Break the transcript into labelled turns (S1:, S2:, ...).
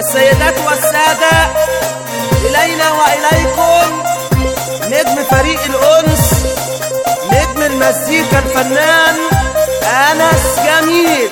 S1: السيدات والسادة إلينا وإليكم. نجم فريق الأنس نجم المزيكا الفنان أنس جميل.